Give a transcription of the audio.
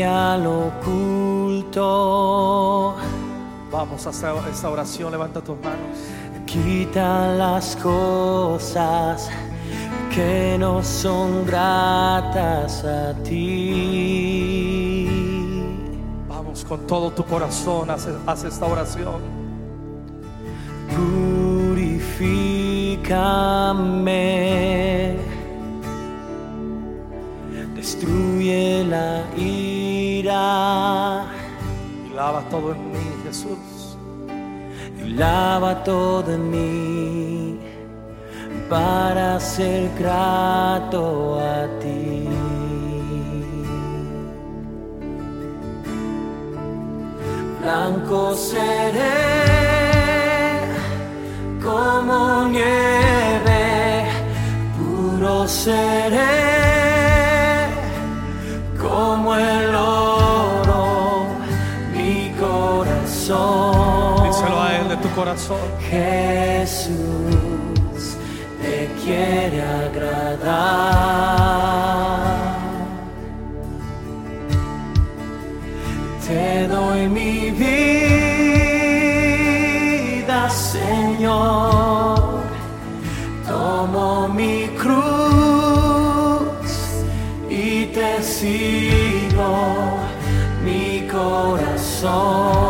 limpia lo oculto, Vamos a hacer esta oración. Levanta tus manos. quita las cosas que no son gratas a ti. Vamos con todo tu corazón. Haz, haz esta oración. Purifícame, destruye la ira Lava todo en mí, Jesús. lava todo en mí para ser grato a ti. Blanco seré como nieve, puro seré Jesús te quiere agradar. Te doy mi vida, Señor. Tomo mi cruz y te sigo mi corazón.